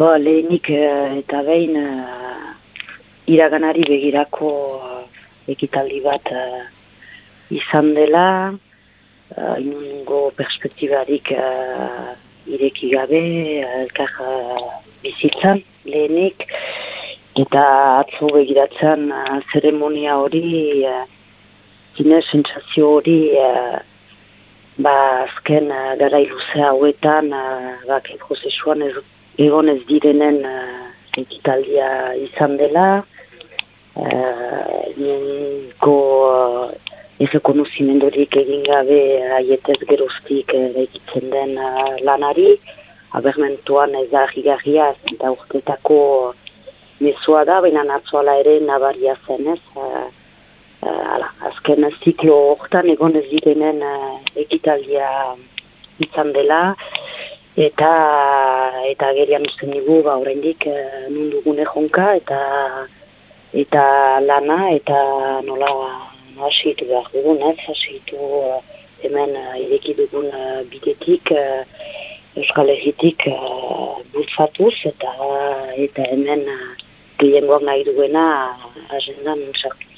Bo, lehenik uh, eta behin uh, iraganari begirako uh, ekitaldi bat izan dela, uh, inungo perspektibarik uh, ireki gabe, elkar uh, bizitzan lehenik, eta atzo begiratzen zeremonia hori, uh, zine sentsazio hori, ba azken gara iluzea hauetan, bak prozesuan ez egon ez direnen uh, ekitaldia izan dela, uh, niko uh, ez ekonozimendorik egin gabe aietez geroztik uh, den uh, lanari, abermentuan ez da ahigarria eta urtetako mesua da, baina natzuala ere nabaria zen ez, uh, ala, azken ziklo horretan egon ez direnen uh, ekitaldia izan dela, eta eta gerian usten dugu ba oraindik e, nun dugune jonka eta eta lana eta nola hasitu behar dugun ez hasitu uh, hemen uh, ireki dugun bidetik Euskal Herritik bultzatuz eta eta hemen gehiengoak nahi duena agendan sartu.